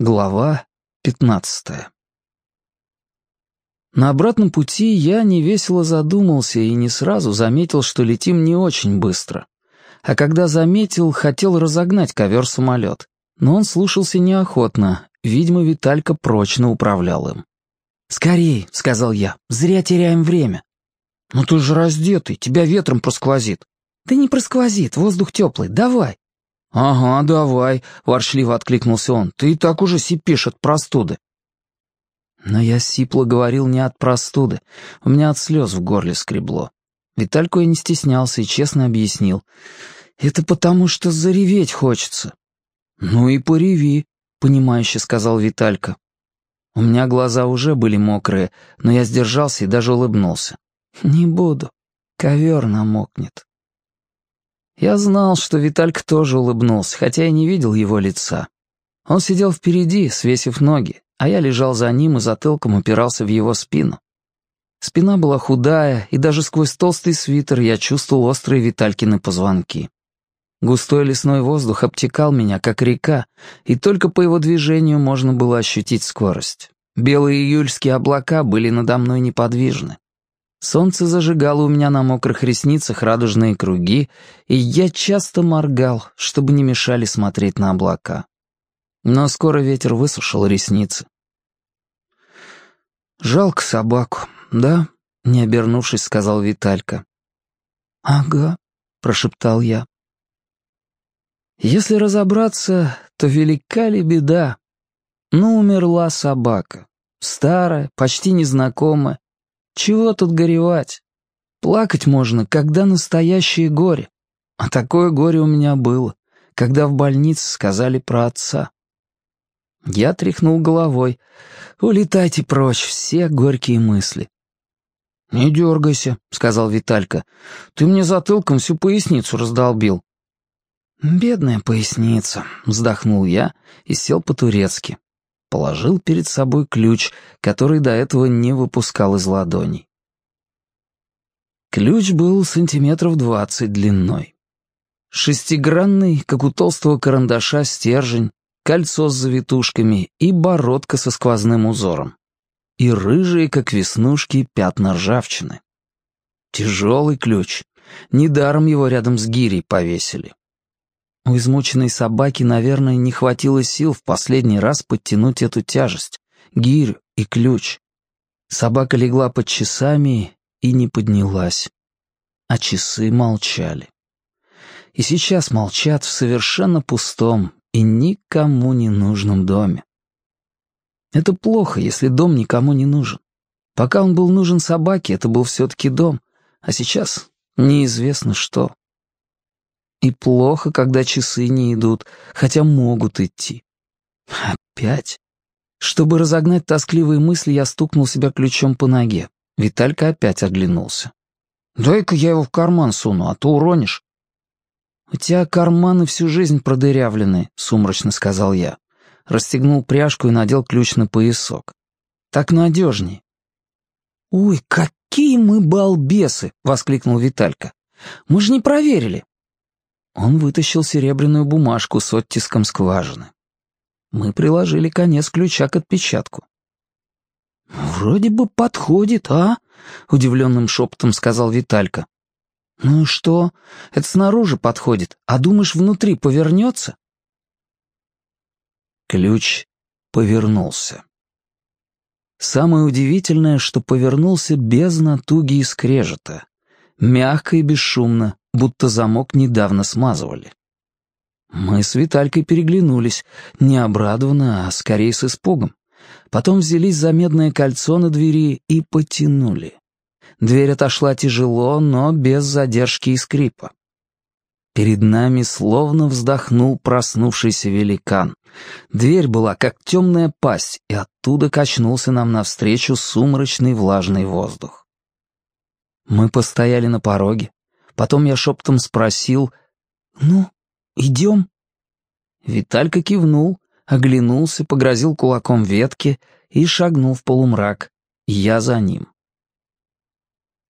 Глава пятнадцатая На обратном пути я невесело задумался и не сразу заметил, что летим не очень быстро. А когда заметил, хотел разогнать ковер-самолет. Но он слушался неохотно, видимо, Виталька прочно управлял им. «Скорей», — сказал я, — «зря теряем время». «Ну ты же раздетый, тебя ветром просквозит». «Да не просквозит, воздух теплый, давай». «Ага, давай», — воршливо откликнулся он, — «ты и так уже сипишь от простуды». Но я сипло говорил не от простуды, у меня от слез в горле скребло. Витальку я не стеснялся и честно объяснил. «Это потому, что зареветь хочется». «Ну и пореви», — понимающе сказал Виталька. У меня глаза уже были мокрые, но я сдержался и даже улыбнулся. «Не буду. Ковер намокнет». Я знал, что Виталька тоже улыбнулся, хотя и не видел его лица. Он сидел впереди, свесив ноги, а я лежал за ним и затылком упирался в его спину. Спина была худая, и даже сквозь толстый свитер я чувствовал острые Виталькины позвонки. Густой лесной воздух обтекал меня, как река, и только по его движению можно было ощутить скорость. Белые июльские облака были надо мной неподвижны. Солнце зажигало у меня на мокрых ресницах радужные круги, и я часто моргал, чтобы не мешали смотреть на облака. Но скоро ветер высушил ресницы. «Жалко собаку, да?» — не обернувшись, сказал Виталька. «Ага», — прошептал я. Если разобраться, то велика ли беда? Ну, умерла собака. Старая, почти незнакомая, чего тут горевать? Плакать можно, когда настоящее горе. А такое горе у меня было, когда в больнице сказали про отца. Я тряхнул головой. «Улетайте прочь, все горькие мысли». «Не дергайся», — сказал Виталька. «Ты мне затылком всю поясницу раздолбил». «Бедная поясница», — вздохнул я и сел по-турецки положил перед собой ключ, который до этого не выпускал из ладоней. Ключ был сантиметров двадцать длиной. Шестигранный, как у толстого карандаша, стержень, кольцо с завитушками и бородка со сквозным узором. И рыжие, как веснушки, пятна ржавчины. Тяжелый ключ. Недаром его рядом с гирей повесили. У измученной собаки, наверное, не хватило сил в последний раз подтянуть эту тяжесть, гирю и ключ. Собака легла под часами и не поднялась. А часы молчали. И сейчас молчат в совершенно пустом и никому не нужном доме. Это плохо, если дом никому не нужен. Пока он был нужен собаке, это был все-таки дом, а сейчас неизвестно что. И плохо, когда часы не идут, хотя могут идти. Опять? Чтобы разогнать тоскливые мысли, я стукнул себя ключом по ноге. Виталька опять оглянулся. «Дай-ка я его в карман суну, а то уронишь». «У тебя карманы всю жизнь продырявлены», — сумрачно сказал я. Расстегнул пряжку и надел ключ на поясок. «Так надежней». «Ой, какие мы балбесы!» — воскликнул Виталька. «Мы же не проверили. Он вытащил серебряную бумажку с оттиском скважины. Мы приложили конец ключа к отпечатку. «Вроде бы подходит, а?» — удивленным шепотом сказал Виталька. «Ну что? Это снаружи подходит, а думаешь, внутри повернется?» Ключ повернулся. Самое удивительное, что повернулся без натуги и скрежета. Мягко и бесшумно, будто замок недавно смазывали. Мы с Виталькой переглянулись, не обрадованно, а скорее с испугом. Потом взялись за медное кольцо на двери и потянули. Дверь отошла тяжело, но без задержки и скрипа. Перед нами словно вздохнул проснувшийся великан. Дверь была как темная пасть, и оттуда качнулся нам навстречу сумрачный влажный воздух. Мы постояли на пороге, Потом я шептом спросил «Ну, идем?» Виталька кивнул, оглянулся, погрозил кулаком ветке и шагнул в полумрак. Я за ним.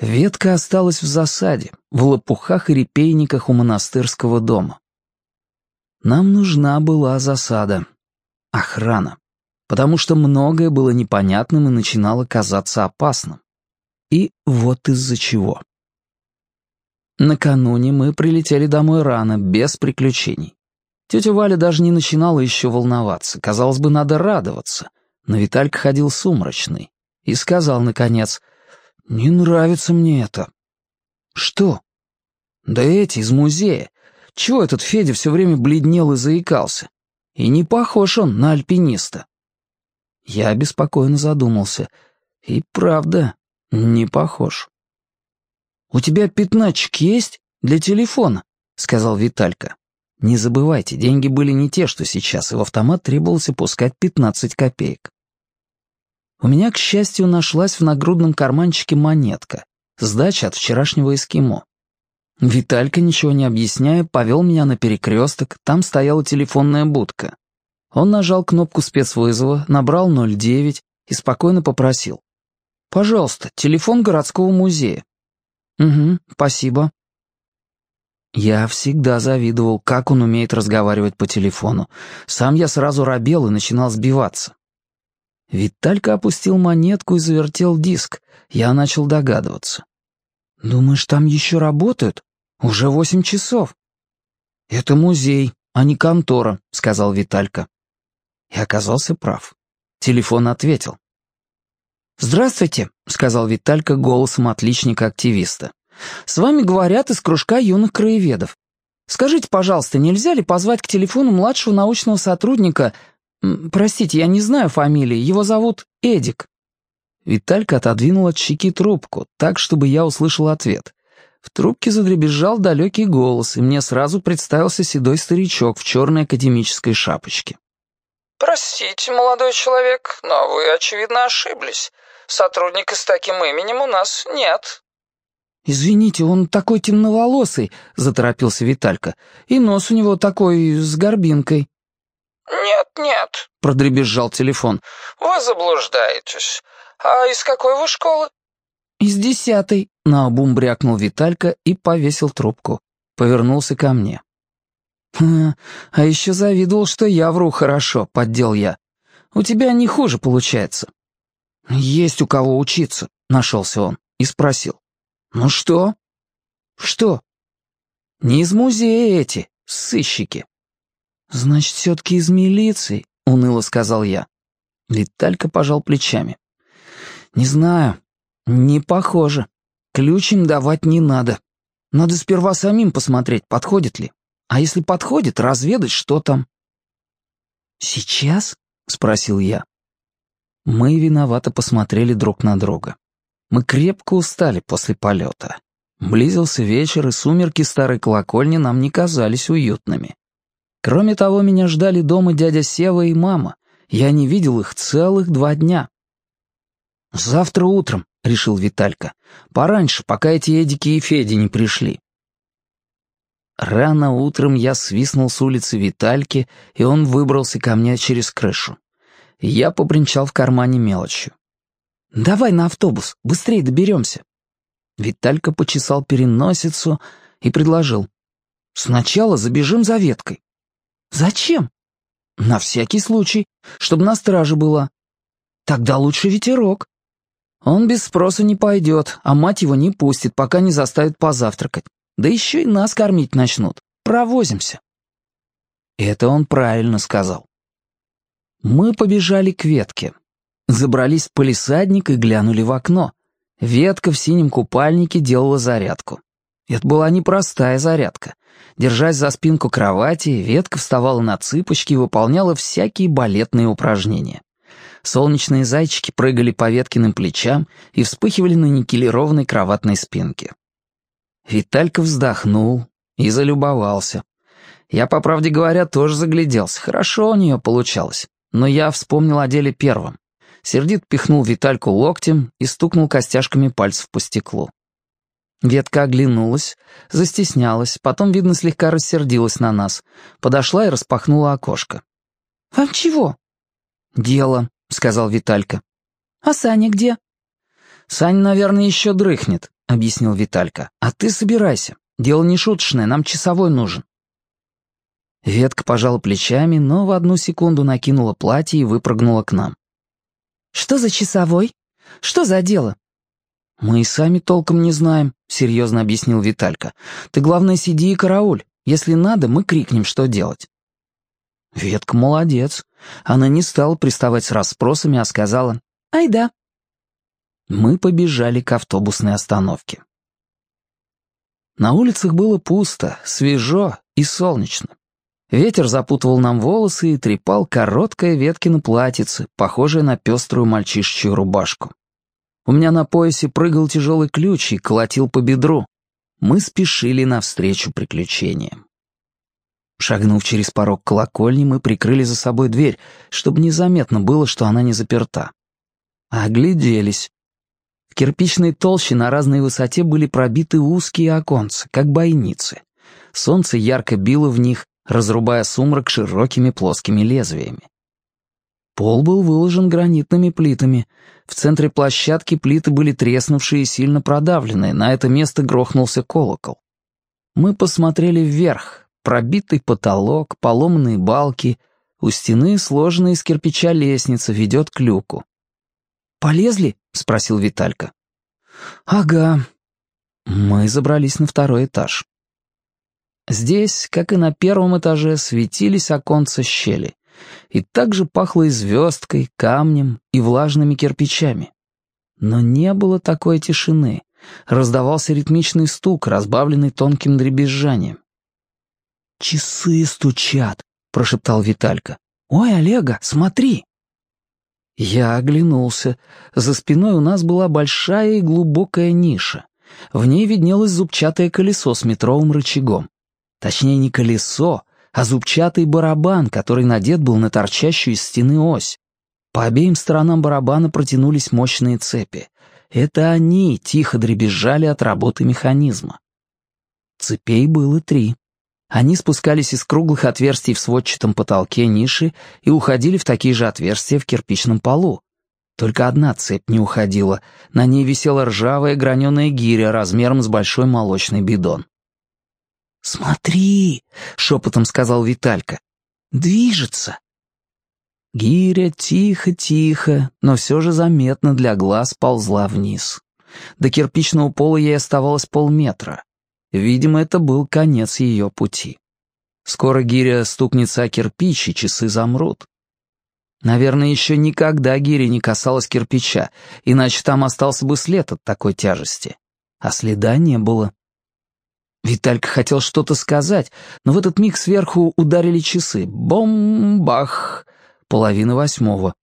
Ветка осталась в засаде, в лопухах и репейниках у монастырского дома. Нам нужна была засада. охрана, потому что многое было непонятным и начинало казаться опасным. И вот из-за чего. Накануне мы прилетели домой рано, без приключений. Тетя Валя даже не начинала еще волноваться. Казалось бы, надо радоваться. Но Виталька ходил сумрачный и сказал, наконец, «Не нравится мне это». «Что?» «Да эти, из музея. Чего этот Федя все время бледнел и заикался? И не похож он на альпиниста». Я беспокойно задумался. И правда, не похож. «У тебя пятначек есть для телефона?» — сказал Виталька. Не забывайте, деньги были не те, что сейчас, и в автомат требовалось пускать 15 копеек. У меня, к счастью, нашлась в нагрудном карманчике монетка, сдача от вчерашнего эскимо. Виталька, ничего не объясняя, повел меня на перекресток, там стояла телефонная будка. Он нажал кнопку спецвызова, набрал 09 и спокойно попросил. «Пожалуйста, телефон городского музея». «Угу, спасибо». Я всегда завидовал, как он умеет разговаривать по телефону. Сам я сразу робел и начинал сбиваться. Виталька опустил монетку и завертел диск. Я начал догадываться. «Думаешь, там еще работают? Уже восемь часов». «Это музей, а не контора», — сказал Виталька. И оказался прав. Телефон ответил. «Здравствуйте», — сказал Виталька голосом отличника-активиста. С вами говорят из кружка юных краеведов. Скажите, пожалуйста, нельзя ли позвать к телефону младшего научного сотрудника... Простите, я не знаю фамилии, его зовут Эдик». Виталька отодвинул от щеки трубку, так, чтобы я услышал ответ. В трубке задребезжал далекий голос, и мне сразу представился седой старичок в черной академической шапочке. «Простите, молодой человек, но вы, очевидно, ошиблись. Сотрудника с таким именем у нас нет». «Извините, он такой темноволосый», — заторопился Виталька. «И нос у него такой с горбинкой». «Нет, нет», — продребезжал телефон. «Вы заблуждаетесь. А из какой вы школы?» «Из десятой», — наобум брякнул Виталька и повесил трубку. Повернулся ко мне. «А, а еще завидовал, что я вру хорошо», — поддел я. «У тебя не хуже получается». «Есть у кого учиться», — нашелся он и спросил. «Ну что?» «Что?» «Не из музея эти, сыщики». «Значит, все-таки из милиции», — уныло сказал я. Виталька пожал плечами. «Не знаю. Не похоже. Ключ им давать не надо. Надо сперва самим посмотреть, подходит ли. А если подходит, разведать, что там». «Сейчас?» — спросил я. Мы виновато посмотрели друг на друга. Мы крепко устали после полета. Близился вечер, и сумерки старой колокольни нам не казались уютными. Кроме того, меня ждали дома дядя Сева и мама. Я не видел их целых два дня. «Завтра утром», — решил Виталька. «Пораньше, пока эти Эдики и Феди не пришли». Рано утром я свистнул с улицы Витальки, и он выбрался ко мне через крышу. Я побренчал в кармане мелочью. «Давай на автобус, быстрее доберемся». Виталька почесал переносицу и предложил. «Сначала забежим за веткой». «Зачем?» «На всякий случай, чтобы на страже была». «Тогда лучше ветерок». Он без спроса не пойдет, а мать его не пустит, пока не заставит позавтракать. Да еще и нас кормить начнут. Провозимся. Это он правильно сказал. Мы побежали к ветке. Забрались в полисадник и глянули в окно. Ветка в синем купальнике делала зарядку. Это была непростая зарядка. Держась за спинку кровати, ветка вставала на цыпочки и выполняла всякие балетные упражнения. Солнечные зайчики прыгали по веткиным плечам и вспыхивали на никелированной кроватной спинке. Виталька вздохнул и залюбовался. Я, по правде говоря, тоже загляделся. Хорошо у нее получалось. Но я вспомнил о деле первом сердит пихнул Витальку локтем и стукнул костяшками пальцев по стеклу. Ветка оглянулась, застеснялась, потом, видно, слегка рассердилась на нас, подошла и распахнула окошко. «Вам чего?» «Дело», — сказал Виталька. «А Саня где?» «Саня, наверное, еще дрыхнет», — объяснил Виталька. «А ты собирайся. Дело не шуточное, нам часовой нужен». Ветка пожала плечами, но в одну секунду накинула платье и выпрыгнула к нам. «Что за часовой? Что за дело?» «Мы и сами толком не знаем», — серьезно объяснил Виталька. «Ты, главное, сиди и карауль. Если надо, мы крикнем, что делать». Ветка молодец. Она не стала приставать с расспросами, а сказала «Ай да». Мы побежали к автобусной остановке. На улицах было пусто, свежо и солнечно. Ветер запутывал нам волосы и трепал короткое веткино платьице, похожее на пеструю мальчишечью рубашку. У меня на поясе прыгал тяжелый ключ и колотил по бедру. Мы спешили навстречу приключениям. Шагнув через порог колокольни, мы прикрыли за собой дверь, чтобы незаметно было, что она не заперта. Огляделись. В кирпичной толще на разной высоте были пробиты узкие оконцы, как бойницы. Солнце ярко било в них, разрубая сумрак широкими плоскими лезвиями. Пол был выложен гранитными плитами. В центре площадки плиты были треснувшие и сильно продавленные, на это место грохнулся колокол. Мы посмотрели вверх. Пробитый потолок, поломанные балки. У стены сложенная из кирпича лестница ведет к люку. «Полезли?» — спросил Виталька. «Ага». Мы забрались на второй этаж. Здесь, как и на первом этаже, светились оконца щели. И также пахло и звездкой, камнем и влажными кирпичами. Но не было такой тишины. Раздавался ритмичный стук, разбавленный тонким дребезжанием. «Часы стучат», — прошептал Виталька. «Ой, Олега, смотри!» Я оглянулся. За спиной у нас была большая и глубокая ниша. В ней виднелось зубчатое колесо с метровым рычагом. Точнее, не колесо, а зубчатый барабан, который надет был на торчащую из стены ось. По обеим сторонам барабана протянулись мощные цепи. Это они тихо дребезжали от работы механизма. Цепей было три. Они спускались из круглых отверстий в сводчатом потолке ниши и уходили в такие же отверстия в кирпичном полу. Только одна цепь не уходила, на ней висела ржавая граненая гиря размером с большой молочный бидон. «Смотри!» — шепотом сказал Виталька. «Движется!» Гиря тихо-тихо, но все же заметно для глаз ползла вниз. До кирпичного пола ей оставалось полметра. Видимо, это был конец ее пути. Скоро гиря стукнется о кирпич, и часы замрут. Наверное, еще никогда гиря не касалась кирпича, иначе там остался бы след от такой тяжести. А следа не было. Виталька хотел что-то сказать, но в этот миг сверху ударили часы. Бом-бах! Половина восьмого.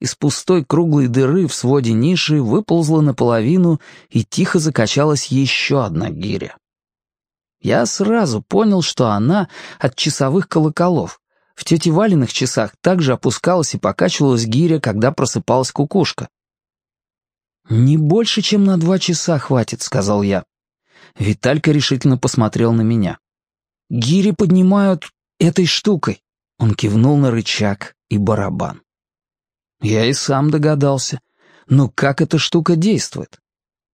Из пустой круглой дыры в своде ниши выползла наполовину и тихо закачалась еще одна гиря. Я сразу понял, что она от часовых колоколов. В тете Валиных часах также опускалась и покачивалась гиря, когда просыпалась кукушка. «Не больше, чем на два часа хватит», — сказал я. Виталька решительно посмотрел на меня. «Гири поднимают этой штукой». Он кивнул на рычаг и барабан. Я и сам догадался. Но как эта штука действует?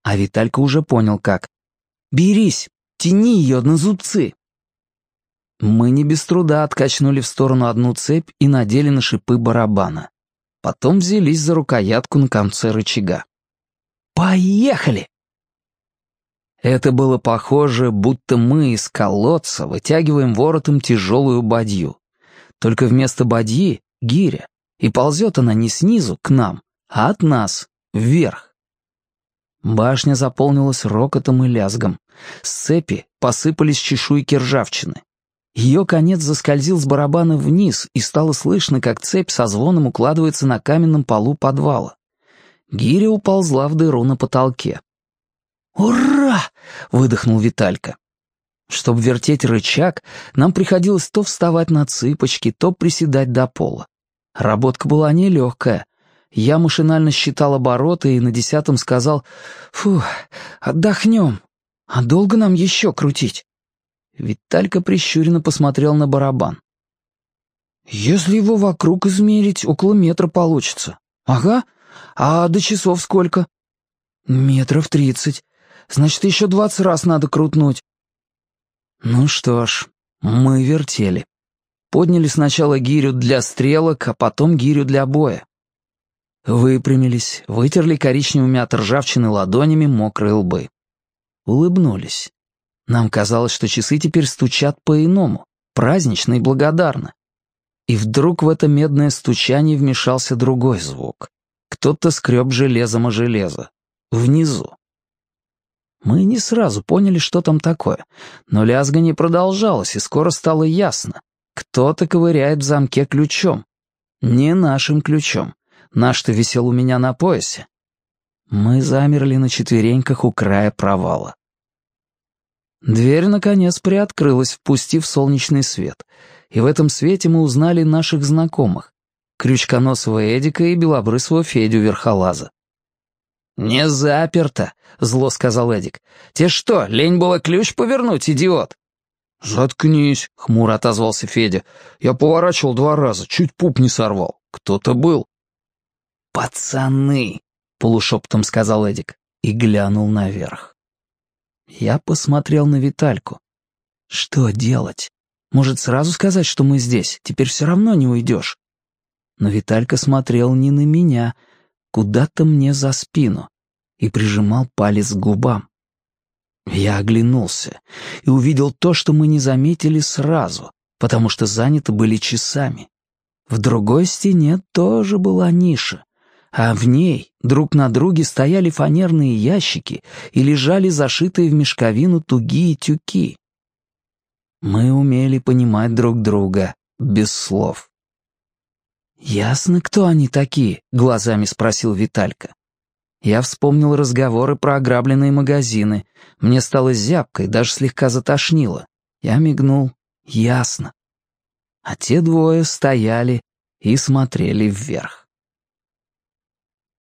А Виталька уже понял, как. «Берись, тяни ее на зубцы». Мы не без труда откачнули в сторону одну цепь и надели на шипы барабана. Потом взялись за рукоятку на конце рычага. «Поехали!» Это было похоже, будто мы из колодца вытягиваем воротом тяжелую бадью. Только вместо бадьи — гиря, и ползет она не снизу, к нам, а от нас, вверх. Башня заполнилась рокотом и лязгом. С цепи посыпались чешуйки ржавчины. Ее конец заскользил с барабана вниз, и стало слышно, как цепь со звоном укладывается на каменном полу подвала. Гиря уползла в дыру на потолке. «Ура!» — выдохнул Виталька. Чтобы вертеть рычаг, нам приходилось то вставать на цыпочки, то приседать до пола. Работка была нелегкая. Я машинально считал обороты и на десятом сказал «Фу, отдохнем. А долго нам еще крутить?» Виталька прищуренно посмотрел на барабан. «Если его вокруг измерить, около метра получится. Ага. А до часов сколько?» «Метров тридцать. Значит, еще двадцать раз надо крутнуть. Ну что ж, мы вертели. Подняли сначала гирю для стрелок, а потом гирю для боя. Выпрямились, вытерли коричневыми от ржавчины ладонями мокрые лбы. Улыбнулись. Нам казалось, что часы теперь стучат по-иному, празднично и благодарно. И вдруг в это медное стучание вмешался другой звук. Кто-то скреб железом о железо. Внизу. Мы не сразу поняли, что там такое, но лязгание продолжалось, и скоро стало ясно. Кто-то ковыряет в замке ключом. Не нашим ключом. Наш-то висел у меня на поясе. Мы замерли на четвереньках у края провала. Дверь, наконец, приоткрылась, впустив солнечный свет. И в этом свете мы узнали наших знакомых. Крючконосого Эдика и белобрысого Федю Верхолаза. «Не заперто», — зло сказал Эдик. «Те что, лень было ключ повернуть, идиот?» «Заткнись», — хмуро отозвался Федя. «Я поворачивал два раза, чуть пуп не сорвал. Кто-то был». «Пацаны», — полушепотом сказал Эдик и глянул наверх. Я посмотрел на Витальку. «Что делать? Может, сразу сказать, что мы здесь? Теперь все равно не уйдешь». Но Виталька смотрел не на меня, куда-то мне за спину и прижимал палец к губам. Я оглянулся и увидел то, что мы не заметили сразу, потому что заняты были часами. В другой стене тоже была ниша, а в ней друг на друге стояли фанерные ящики и лежали зашитые в мешковину тугие тюки. Мы умели понимать друг друга без слов. «Ясно, кто они такие?» — глазами спросил Виталька. Я вспомнил разговоры про ограбленные магазины. Мне стало зябко и даже слегка затошнило. Я мигнул. Ясно. А те двое стояли и смотрели вверх.